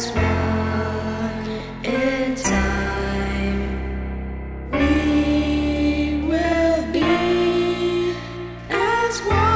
as one.